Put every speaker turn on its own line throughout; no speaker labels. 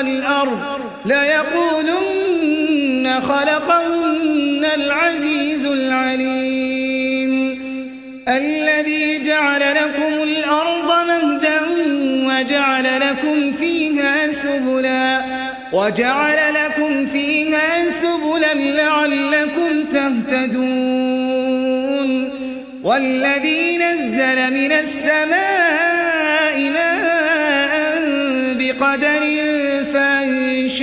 والأرض ليقولن خلقهن العزيز العليم. الذي جعل لكم الأرض مهدا وجعل لكم فيها سبلا وجعل لكم فيها سبلا لعلكم تهتدون. والذي نزل من السماء ماء بقدر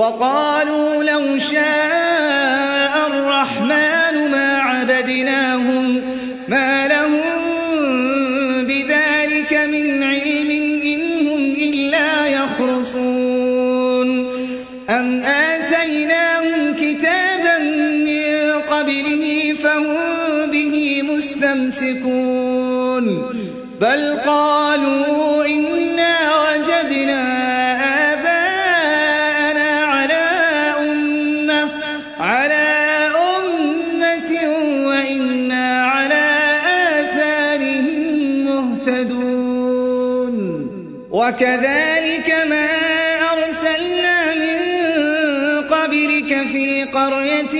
وقالوا لو شاء الرحمن ما عبدناهم ما لهم بذلك من علم إنهم إلا يخرصون. أم آتيناهم كتابا من قبله فهم به مستمسكون. بل قالوا مهتدون وكذلك ما أرسلنا من قبلك في قرية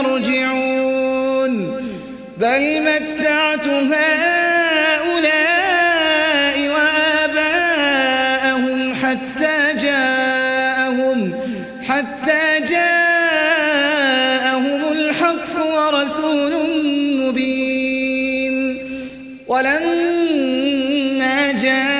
يرجعون. بل متعت هؤلاء وآباءهم حتى جاءهم حتى جاءهم الحق ورسول مبين. ولما جاءهم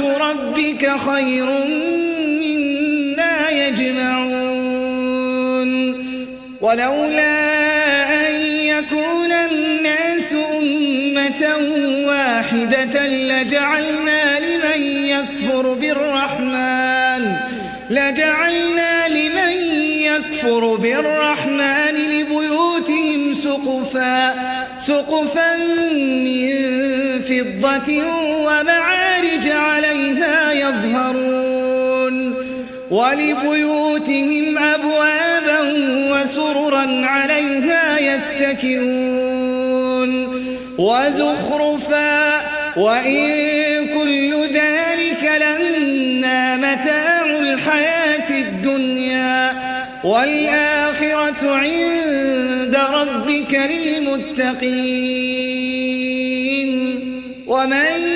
ربك خير مما يجمعون. ولولا أن يكون الناس أمة واحدة لجعلنا لمن يكفر بالرحمن لجعلنا لمن يكفر بالرحمن لبيوتهم سقفا سقفا من فضة ومعارج عليها يظهرون ولبيوتهم أبوابا وسررا عليها يتكئون وزخرفا وإن كل ذلك لما متاع الحياة الدنيا والآخرة عند ربك للمتقين. ومن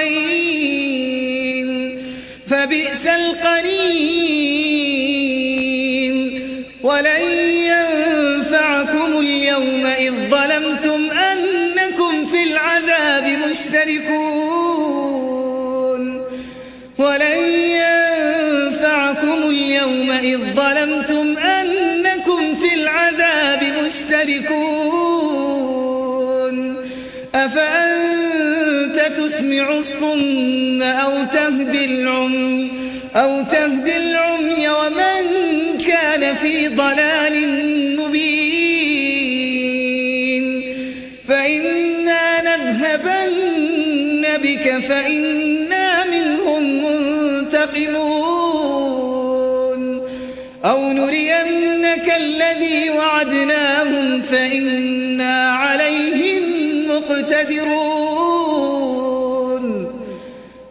فبئس القرين. ولن ينفعكم اليوم إذ ظلمتم أنكم في العذاب مشتركون. ولن ينفعكم اليوم إذ ظلمتم أنكم في العذاب مشتركون. أفأنت تسمع الصم أو تهدي العمي؟ أو تهدي العمي ومن كان في ضلال مبين. فإنا نذهبن بك فإنا منهم منتقمون. أو نرينك الذي وعدناهم فإنا عليهم مقتدرون.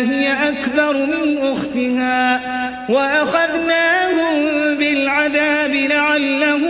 هي أكبر من أختها وأخذناهم بالعذاب لعلهم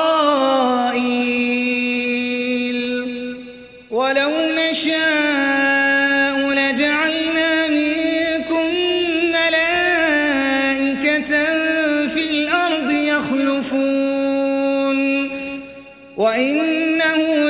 وإنه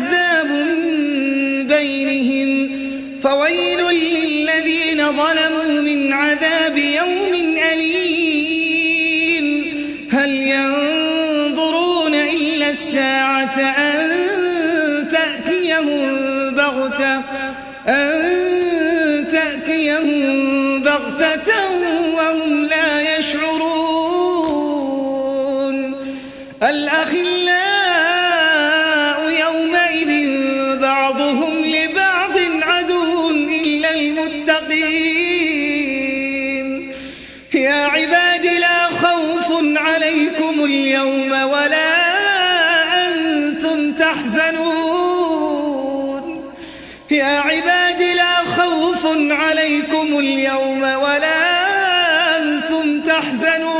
ظلموا من عذاب يوم أليم. هل ينظرون إلا الساعة أن يحزنكم اليوم ولا أنتم تحزنون.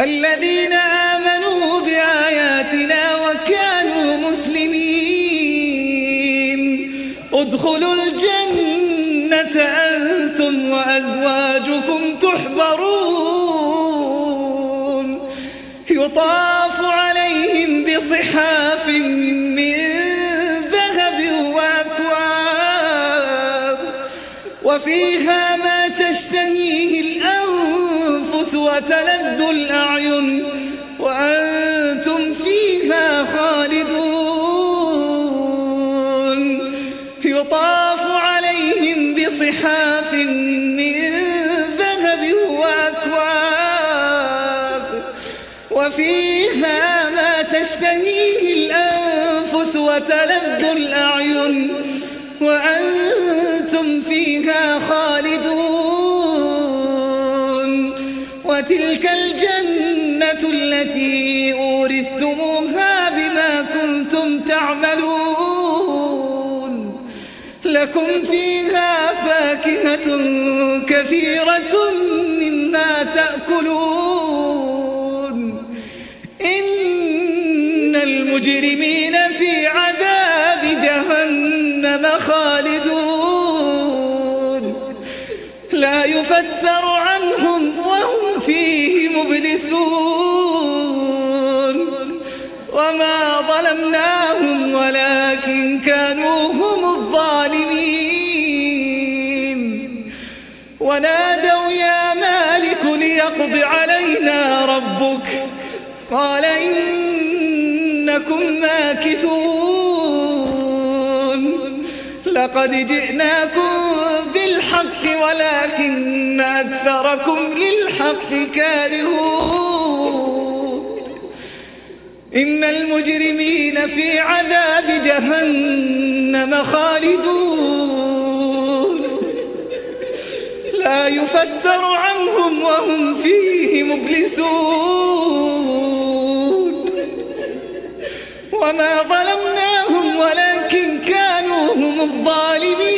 الذين آمنوا بآياتنا وكانوا مسلمين. ادخلوا وتلذ الأعين وأنتم فيها خالدون. يطاف عليهم بصحاف من ذهب وأكواب. وفيها ما تشتهيه الأنفس وتلذ الأعين. وتلك الجنة التي أورثتموها بما كنتم تعملون. لكم فيها فاكهة كثيرة مما تأكلون. فيه مبلسون وما ظلمناهم ولكن كانوا هم الظالمين. ونادوا يا مالك ليقض علينا ربك. قال إنكم ماكثون. لقد جئناكم ولكن أكثركم للحق كارهون. إن المجرمين في عذاب جهنم خالدون. لا يفتر عنهم وهم فيه مبلسون. وما ظلمناهم ولكن كانوا هم الظالمين.